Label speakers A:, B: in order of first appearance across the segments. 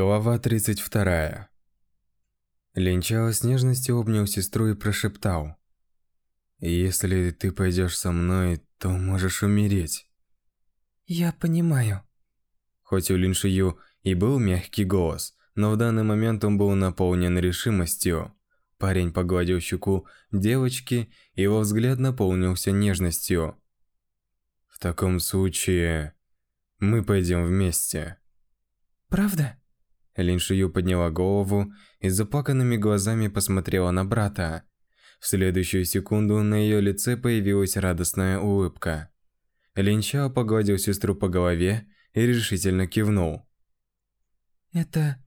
A: Глава 32. Линчао с нежностью обнял сестру и прошептал. «Если ты пойдешь со мной, то можешь умереть».
B: «Я понимаю».
A: Хоть у Линшию и был мягкий голос, но в данный момент он был наполнен решимостью. Парень погладил щеку девочки, его взгляд наполнился нежностью. «В таком случае мы пойдем вместе».
B: «Правда?»
A: Лин Шию подняла голову и заплаканными глазами посмотрела на брата. В следующую секунду на ее лице появилась радостная улыбка. Лин Чао погладил сестру по голове и решительно кивнул.
B: «Это...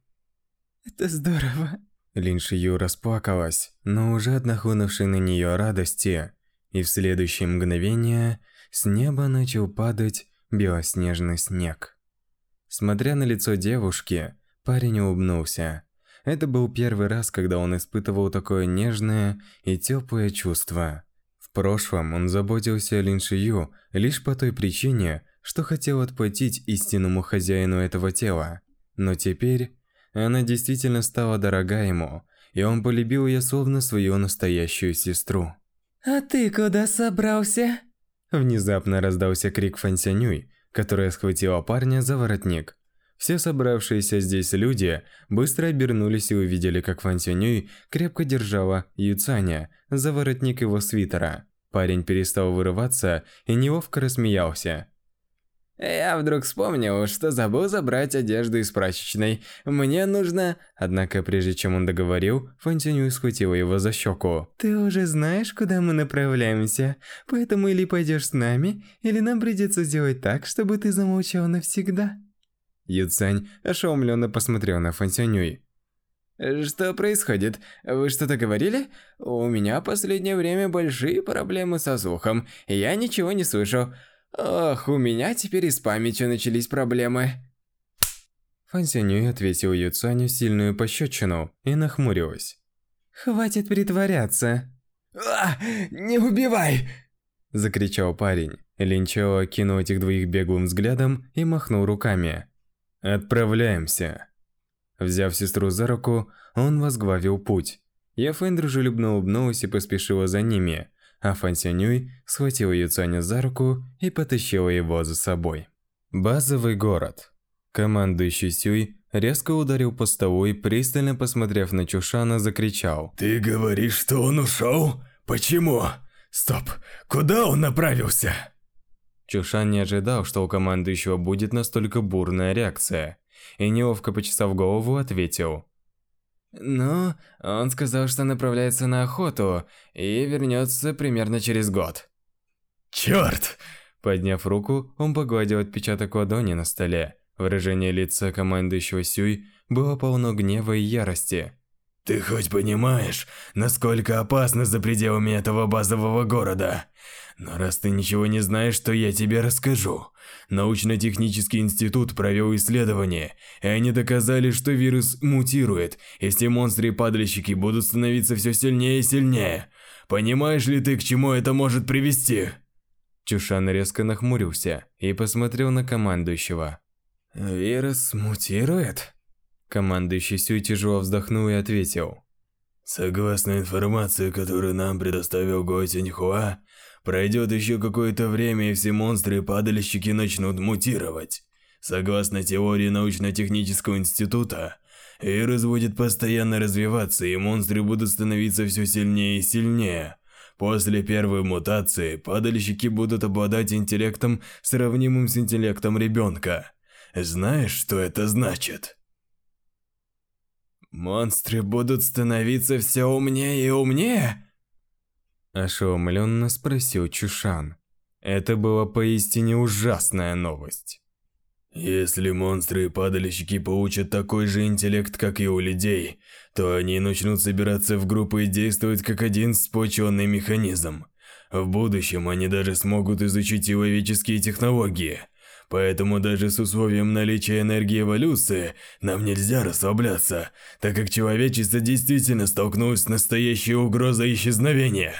B: это здорово!»
A: Лин Шию расплакалась, но уже от нахлынувшей на нее радости, и в следующее мгновение с неба начал падать белоснежный снег. Смотря на лицо девушки, Парень улыбнулся. Это был первый раз, когда он испытывал такое нежное и теплое чувство. В прошлом он заботился о Лин Шию лишь по той причине, что хотел отплатить истинному хозяину этого тела. Но теперь она действительно стала дорога ему, и он полюбил ее словно свою настоящую сестру.
B: «А ты куда собрался?»
A: Внезапно раздался крик Фансянюй, которая схватила парня за воротник. Все собравшиеся здесь люди быстро обернулись и увидели, как Фан Сюнюй крепко держала Юцаня за воротник его свитера. Парень перестал вырываться и неловко рассмеялся.
C: «Я вдруг вспомнил, что забыл забрать одежду из прачечной. Мне нужно...»
A: Однако, прежде чем он договорил, Фан Сюнюй схватила его за щеку.
B: «Ты уже знаешь, куда мы направляемся. Поэтому или пойдешь с нами, или нам придется сделать так, чтобы ты замолчал навсегда».
A: Юцань ошеломленно посмотрел на Фансянюй.
C: «Что происходит? Вы что-то говорили? У меня последнее время большие проблемы со слухом, я ничего не слышу. Ох, у меня теперь и с памятью начались проблемы».
A: Фансянюй ответил Юцаню сильную пощечину и нахмурилась.
B: «Хватит притворяться!»
C: «А, не убивай!»
A: Закричал парень. Линчао кинул этих двоих беглым взглядом и махнул руками. «Отправляемся!» Взяв сестру за руку, он возглавил путь. Яфэн дружелюбно улыбнулась и поспешила за ними, а Фан Сянюй схватил Юцаня за руку и потащила его за собой. Базовый город. Командующий Сюй резко ударил по столу и, пристально посмотрев на Чушана, закричал.
D: «Ты говоришь, что он ушел? Почему? Стоп, куда он направился?»
A: Чушан не ожидал, что у командующего будет настолько бурная реакция, и неловко почесав голову, ответил.
C: «Ну, он сказал, что направляется на охоту и вернется примерно через год».
D: «Черт!»
A: Подняв руку, он погладил отпечаток ладони на столе. Выражение лица командующего Сюй было полно гнева и ярости.
D: Ты хоть понимаешь, насколько опасно за пределами этого базового города? Но раз ты ничего не знаешь, что я тебе расскажу. Научно-технический институт провел исследование, и они доказали, что вирус мутирует, и все монстры-падальщики будут становиться все сильнее и сильнее. Понимаешь ли ты, к чему это может привести?
A: Чушан резко нахмурился и посмотрел на командующего.
C: «Вирус мутирует?»
A: Командующий Сюй тяжело вздохнул и ответил.
D: Согласно информации, которую нам предоставил Го Синьхуа, пройдет еще какое-то время и все монстры и падальщики начнут мутировать. Согласно теории научно-технического института, Ирус будет постоянно развиваться, и монстры будут становиться все сильнее и сильнее. После первой мутации падальщики будут обладать интеллектом, сравнимым с интеллектом ребенка. Знаешь, что это значит?
C: Монстры будут становиться все умнее и умнее?
A: Ошеломленно спросил Чушан. Это была поистине ужасная новость.
D: Если монстры и падальщики получат такой же интеллект, как и у людей, то они начнут собираться в группы и действовать как один сплоченный механизм. В будущем они даже смогут изучить человеческие технологии – Поэтому даже с условием наличия энергии эволюции нам нельзя расслабляться, так как человечество действительно столкнулось с настоящей угрозой исчезновения.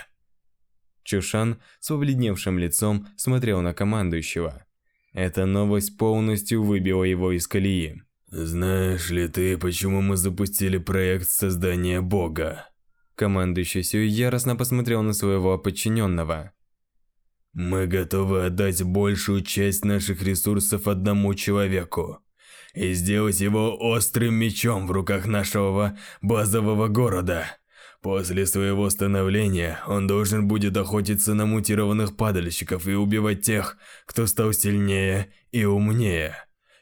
A: Чушан с обледневшим лицом смотрел на командующего. Эта новость полностью выбила его из колеи.
D: «Знаешь ли ты, почему мы запустили проект создания Бога?»
A: Командующий Сюй яростно посмотрел на своего подчиненного.
D: Мы готовы отдать большую часть наших ресурсов одному человеку и сделать его острым мечом в руках нашего базового города. После своего становления он должен будет охотиться на мутированных падальщиков и убивать тех, кто стал сильнее и умнее.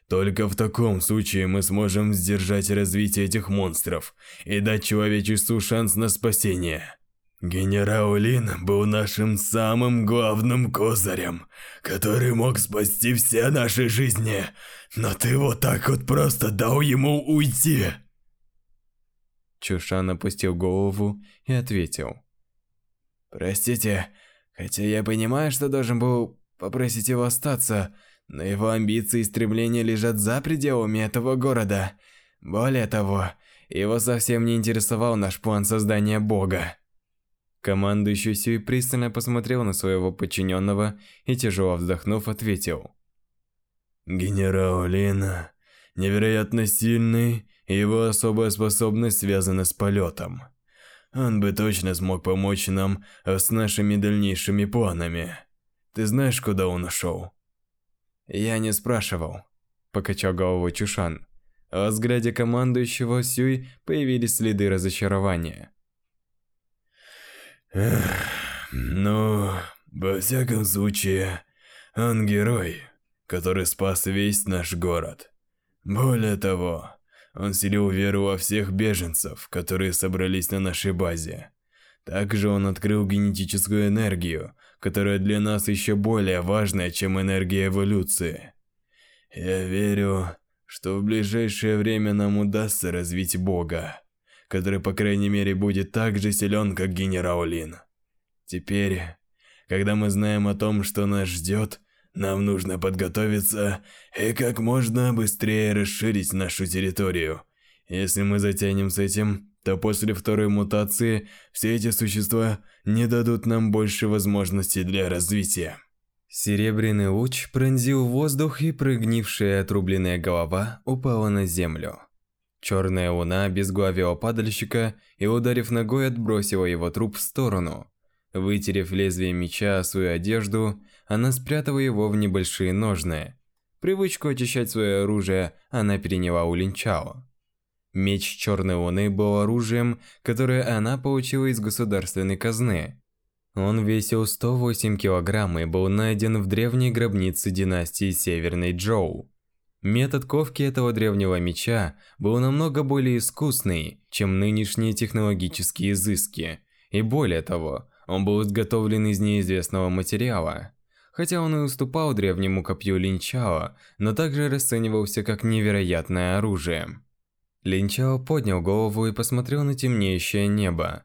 D: Только в таком случае мы сможем сдержать развитие этих монстров и дать человечеству шанс на спасение. Генерал Лин был нашим самым главным козырем, который мог спасти все наши жизни, но ты вот так вот просто дал ему уйти.
A: Чушан опустил голову и ответил.
C: Простите, хотя я понимаю, что должен был попросить его остаться, но его амбиции и стремления лежат за пределами этого города. Более того, его совсем не интересовал наш план создания бога.
A: Командующий Сюй пристально посмотрел на своего подчиненного и, тяжело вздохнув, ответил.
D: «Генерал Лина невероятно сильный, и его особая способность связана с полетом. Он бы точно смог помочь нам с нашими дальнейшими планами. Ты знаешь, куда он ушел?»
A: «Я не спрашивал», – покачал головой Чушан. В взгляде командующего Сюй появились следы разочарования.
D: Ну, во всяком случае, он герой, который спас весь наш город. Более того, он селил веру во всех беженцев, которые собрались на нашей базе. Также он открыл генетическую энергию, которая для нас еще более важная, чем энергия эволюции. Я верю, что в ближайшее время нам удастся развить Бога который, по крайней мере, будет так же силен, как генерал Лин. Теперь, когда мы знаем о том, что нас ждет, нам нужно подготовиться и как можно быстрее расширить нашу территорию. Если мы затянем с этим, то после второй мутации все эти существа не дадут нам больше возможностей для развития.
A: Серебряный луч пронзил воздух, и прогнившая отрубленная голова упала на землю. Черная луна обезглавила падальщика и, ударив ногой, отбросила его труп в сторону. Вытерев лезвие меча о свою одежду, она спрятала его в небольшие ножны. Привычку очищать свое оружие она переняла у Линчао. Меч Черной Луны был оружием, которое она получила из государственной казны. Он весил 108 килограмм и был найден в древней гробнице династии Северной Джоу. Метод ковки этого древнего меча был намного более искусный, чем нынешние технологические изыски, и более того, он был изготовлен из неизвестного материала. Хотя он и уступал древнему копью Линчао, но также расценивался как невероятное оружие. Линчао поднял голову и посмотрел на темнеющее небо.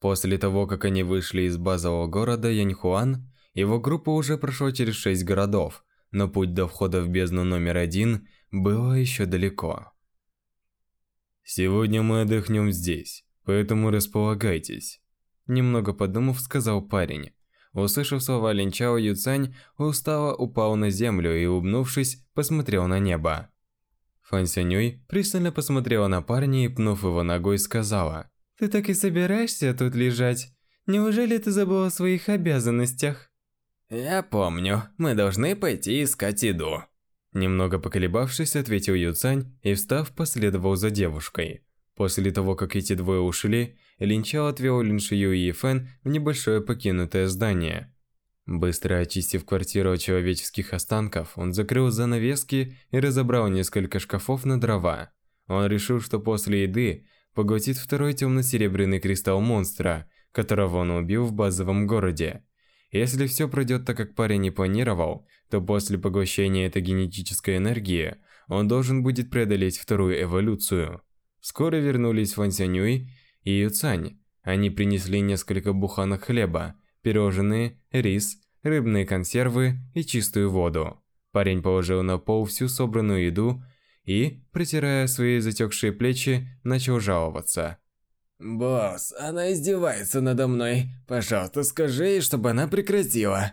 A: После того, как они вышли из базового города Яньхуан, его группа уже прошла через шесть городов – но путь до входа в бездну номер один было еще далеко.
D: «Сегодня мы отдохнем здесь, поэтому располагайтесь», –
A: немного подумав, сказал парень. Услышав слова Линчао, Юцань устало упал на землю и, улыбнувшись, посмотрел на небо. Фан Сянюй пристально посмотрела на парня и, пнув его ногой, сказала, «Ты так и собираешься тут лежать? Неужели ты забыл о своих обязанностях?»
C: «Я помню. Мы должны пойти искать еду».
A: Немного поколебавшись, ответил Юцань и, встав, последовал за девушкой. После того, как эти двое ушли, Линчал отвел Линшию и Фэн в небольшое покинутое здание. Быстро очистив квартиру от человеческих останков, он закрыл занавески и разобрал несколько шкафов на дрова. Он решил, что после еды поглотит второй темно-серебряный кристалл монстра, которого он убил в базовом городе. Если все пройдет так, как парень и планировал, то после поглощения этой генетической энергии он должен будет преодолеть вторую эволюцию. Скоро вернулись Фан Сянюй и Юцань. Они принесли несколько буханок хлеба, пирожные, рис, рыбные консервы и чистую воду. Парень положил на пол всю собранную еду и, протирая свои затекшие плечи, начал жаловаться –
C: «Босс, она издевается надо мной. Пожалуйста, скажи ей, чтобы она прекратила».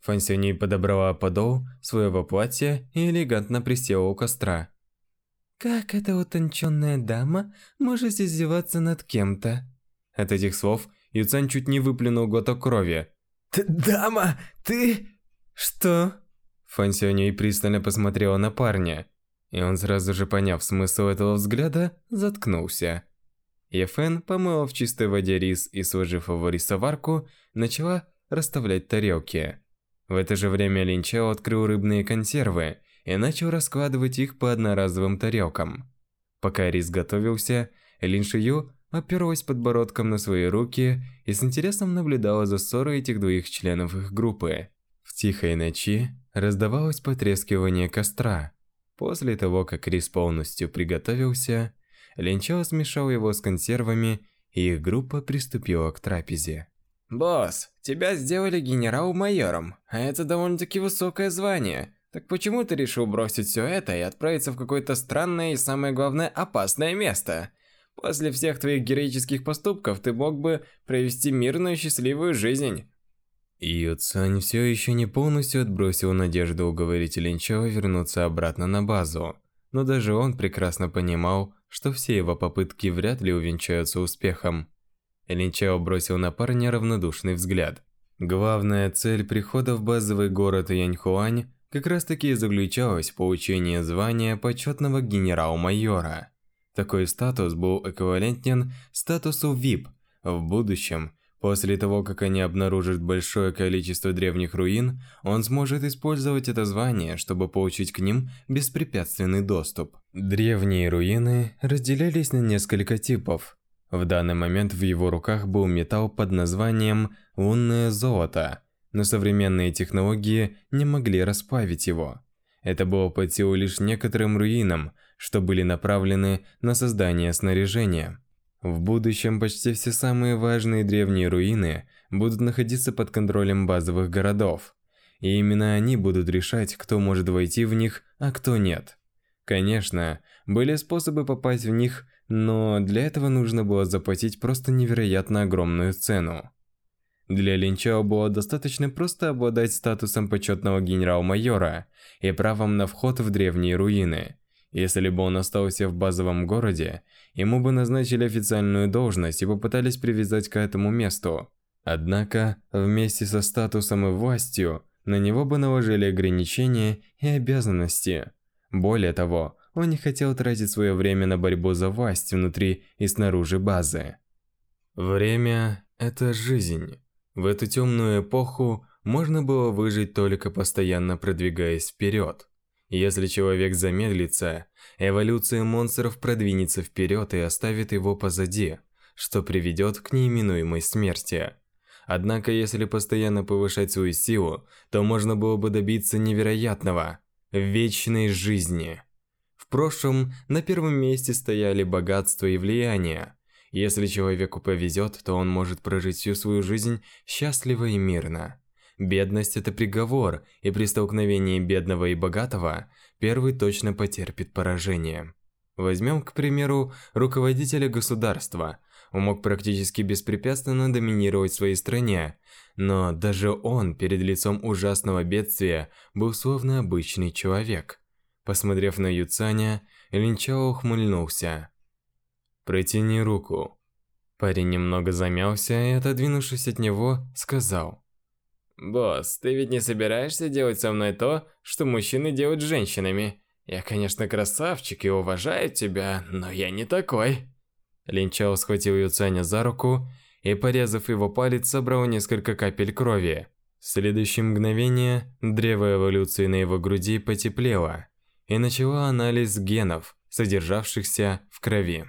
A: Фансюни подобрала подол своего платья и элегантно присела у костра.
B: «Как эта утонченная дама может издеваться над кем-то?»
A: От этих слов Юцан чуть не выплюнул глоток крови.
C: «Ты дама, ты...»
B: «Что?»
A: Фансюни пристально посмотрела на парня, и он сразу же поняв смысл этого взгляда, заткнулся. Ефен помыла в чистой воде рис и, сложив его рисоварку, начала расставлять тарелки. В это же время Линчао открыл рыбные консервы и начал раскладывать их по одноразовым тарелкам. Пока рис готовился, Лин Шию оперлась подбородком на свои руки и с интересом наблюдала за ссорой этих двоих членов их группы. В тихой ночи раздавалось потрескивание костра. После того, как рис полностью приготовился, Линчо смешал его с консервами, и их группа приступила к трапезе.
C: «Босс, тебя сделали генерал-майором, а это довольно-таки высокое звание. Так почему ты решил бросить все это и отправиться в какое-то странное и, самое главное, опасное место? После всех твоих героических поступков ты мог бы провести мирную счастливую жизнь».
A: Ио Цань все еще не полностью отбросил надежду уговорить Линчо вернуться обратно на базу, но даже он прекрасно понимал, что все его попытки вряд ли увенчаются успехом. Линчао бросил на парня равнодушный взгляд. Главная цель прихода в базовый город Яньхуань как раз-таки и заключалась в получении звания почетного генерал-майора. Такой статус был эквивалентен статусу VIP в будущем После того, как они обнаружат большое количество древних руин, он сможет использовать это звание, чтобы получить к ним беспрепятственный доступ. Древние руины разделялись на несколько типов. В данный момент в его руках был металл под названием «лунное золото», но современные технологии не могли расплавить его. Это было по силу лишь некоторым руинам, что были направлены на создание снаряжения. В будущем почти все самые важные древние руины будут находиться под контролем базовых городов, и именно они будут решать, кто может войти в них, а кто нет. Конечно, были способы попасть в них, но для этого нужно было заплатить просто невероятно огромную цену. Для Линчао было достаточно просто обладать статусом почетного генерал-майора и правом на вход в древние руины. Если бы он остался в базовом городе, ему бы назначили официальную должность и попытались привязать к этому месту. Однако, вместе со статусом и властью, на него бы наложили ограничения и обязанности. Более того, он не хотел тратить свое время на борьбу за власть внутри и снаружи базы. Время – это жизнь. В эту темную эпоху можно было выжить только постоянно продвигаясь вперед. Если человек замедлится, эволюция монстров продвинется вперед и оставит его позади, что приведет к неименуемой смерти. Однако, если постоянно повышать свою силу, то можно было бы добиться невероятного – вечной жизни. В прошлом на первом месте стояли богатство и влияние. Если человеку повезет, то он может прожить всю свою жизнь счастливо и мирно. Бедность – это приговор, и при столкновении бедного и богатого первый точно потерпит поражение. Возьмем, к примеру, руководителя государства. Он мог практически беспрепятственно доминировать в своей стране, но даже он перед лицом ужасного бедствия был словно обычный человек. Посмотрев на Юцаня, Линчао ухмыльнулся. «Протяни руку». Парень немного замялся и, отодвинувшись от него, сказал.
C: «Босс, ты ведь не собираешься делать со мной то, что мужчины делают с женщинами? Я, конечно, красавчик и уважаю тебя, но я не такой».
A: Линчао схватил Юцаня за руку и, порезав его палец, собрал несколько капель крови. В следующее мгновение древо эволюции на его груди потеплело, и начало анализ генов, содержавшихся в крови.